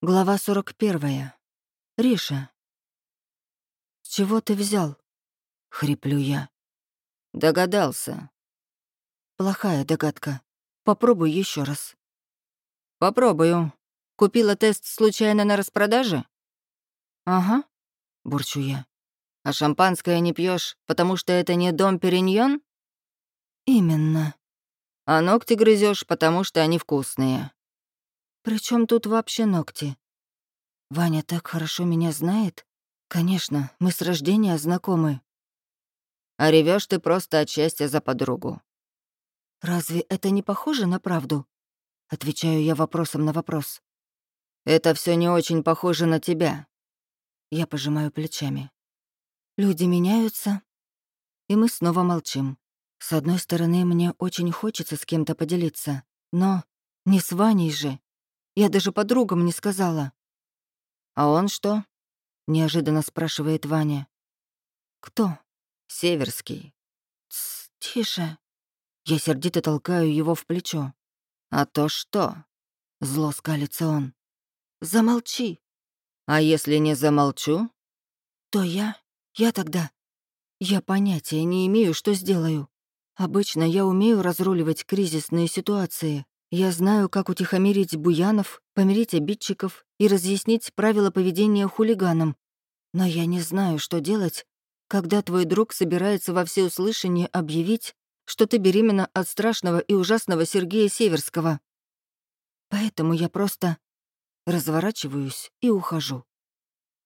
Глава 41. Риша. «С чего ты взял?» — хриплю я. Догадался. Плохая догадка. Попробуй еще раз. Попробую. Купила тест случайно на распродаже? «Ага», — бурчу я. А шампанское не пьешь, потому что это не дом Периньон? «Именно. А ногти грызешь, потому что они вкусные. Причем тут вообще ногти? Ваня так хорошо меня знает. Конечно, мы с рождения знакомы. А ревешь ты просто от счастья за подругу. Разве это не похоже на правду? Отвечаю я вопросом на вопрос. Это все не очень похоже на тебя. Я пожимаю плечами. Люди меняются, и мы снова молчим. С одной стороны, мне очень хочется с кем-то поделиться, но не с Ваней же. Я даже подругам не сказала. «А он что?» — неожиданно спрашивает Ваня. «Кто?» «Северский». «Тс, тише». Я сердито толкаю его в плечо. «А то что?» — зло скалится он. «Замолчи». «А если не замолчу?» «То я? Я тогда? Я понятия не имею, что сделаю. Обычно я умею разруливать кризисные ситуации, я знаю, как утихомирить буянов, помирить обидчиков и разъяснить правила поведения хулиганам. Но я не знаю, что делать, когда твой друг собирается во всеуслышание объявить, что ты беременна от страшного и ужасного Сергея Северского. Поэтому я просто разворачиваюсь и ухожу.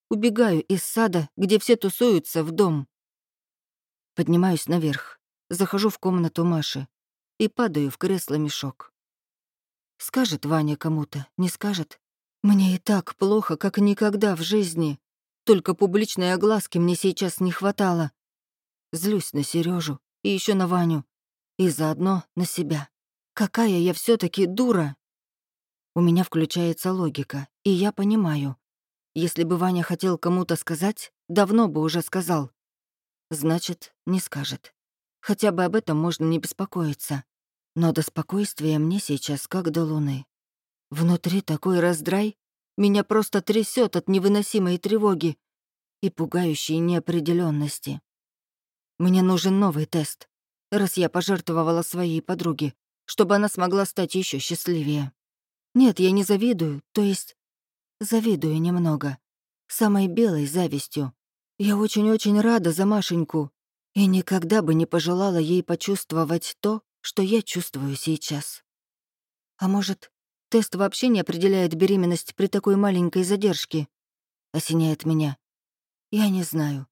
Убегаю из сада, где все тусуются, в дом. Поднимаюсь наверх, захожу в комнату Маши и падаю в кресло-мешок. Скажет Ваня кому-то, не скажет. Мне и так плохо, как никогда в жизни. Только публичной огласки мне сейчас не хватало. Злюсь на Сережу и еще на Ваню. И заодно на себя. Какая я все таки дура. У меня включается логика, и я понимаю. Если бы Ваня хотел кому-то сказать, давно бы уже сказал. Значит, не скажет. Хотя бы об этом можно не беспокоиться. Но до спокойствия мне сейчас как до луны. Внутри такой раздрай, меня просто трясет от невыносимой тревоги и пугающей неопределенности. Мне нужен новый тест, раз я пожертвовала своей подруге, чтобы она смогла стать еще счастливее. Нет, я не завидую, то есть завидую немного, самой белой завистью. Я очень-очень рада за Машеньку и никогда бы не пожелала ей почувствовать то, что я чувствую сейчас. А может, тест вообще не определяет беременность при такой маленькой задержке? Осеняет меня. Я не знаю.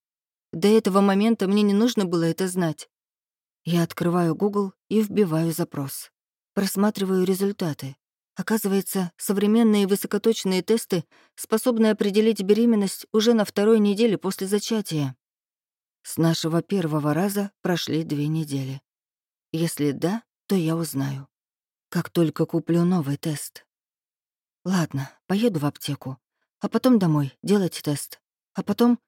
До этого момента мне не нужно было это знать. Я открываю Google и вбиваю запрос. Просматриваю результаты. Оказывается, современные высокоточные тесты способны определить беременность уже на второй неделе после зачатия. С нашего первого раза прошли две недели. Если да, то я узнаю. Как только куплю новый тест. Ладно, поеду в аптеку, а потом домой делать тест. А потом,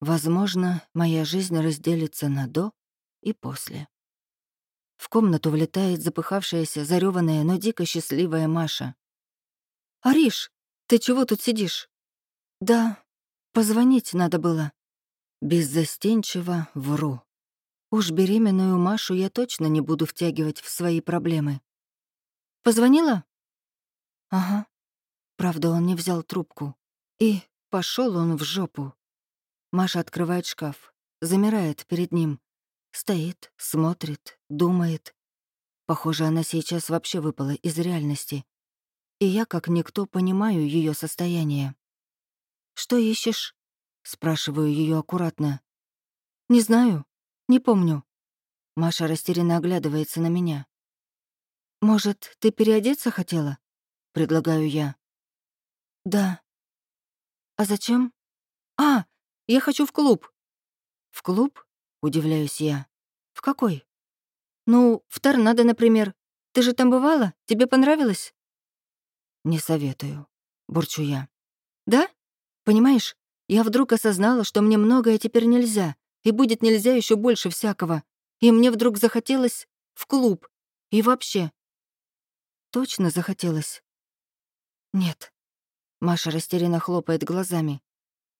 возможно, моя жизнь разделится на «до» и «после». В комнату влетает запыхавшаяся, зарёванная, но дико счастливая Маша. «Ариш, ты чего тут сидишь?» «Да, позвонить надо было». Беззастенчиво вру. Уж беременную Машу я точно не буду втягивать в свои проблемы. «Позвонила?» «Ага». Правда, он не взял трубку. И пошел он в жопу. Маша открывает шкаф, замирает перед ним. Стоит, смотрит, думает. Похоже, она сейчас вообще выпала из реальности. И я, как никто, понимаю ее состояние. «Что ищешь?» — спрашиваю ее аккуратно. «Не знаю. Не помню». Маша растерянно оглядывается на меня. «Может, ты переодеться хотела?» — предлагаю я. «Да». «А зачем?» «А, я хочу в клуб». «В клуб?» — удивляюсь я. «В какой?» «Ну, в торнадо, например. Ты же там бывала? Тебе понравилось?» «Не советую», — бурчу я. «Да? Понимаешь, я вдруг осознала, что мне многое теперь нельзя, и будет нельзя еще больше всякого. И мне вдруг захотелось в клуб. И вообще. Точно захотелось? Нет. Маша растерянно хлопает глазами.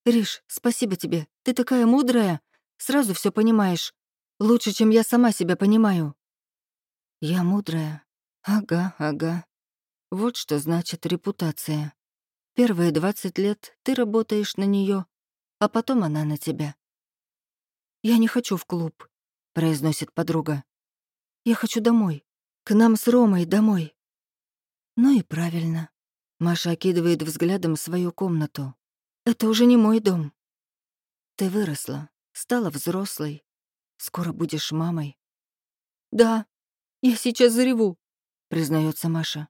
«Риш, спасибо тебе. Ты такая мудрая. Сразу все понимаешь. Лучше, чем я сама себя понимаю». «Я мудрая. Ага, ага. Вот что значит репутация. Первые 20 лет ты работаешь на нее, а потом она на тебя. «Я не хочу в клуб», — произносит подруга. «Я хочу домой. К нам с Ромой домой». «Ну и правильно». Маша окидывает взглядом свою комнату. «Это уже не мой дом. Ты выросла, стала взрослой. Скоро будешь мамой». «Да, я сейчас зареву», — признается Маша.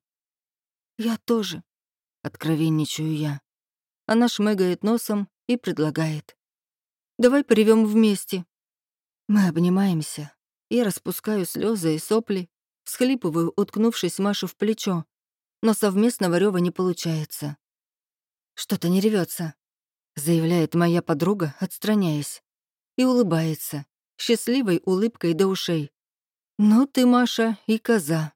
«Я тоже», — откровенничаю я. Она шмыгает носом и предлагает. «Давай поревем вместе». Мы обнимаемся. Я распускаю слезы и сопли, схлипываю, уткнувшись Машу в плечо, но совместного рева не получается. «Что-то не ревется, заявляет моя подруга, отстраняясь, и улыбается, счастливой улыбкой до ушей. «Ну ты, Маша, и коза».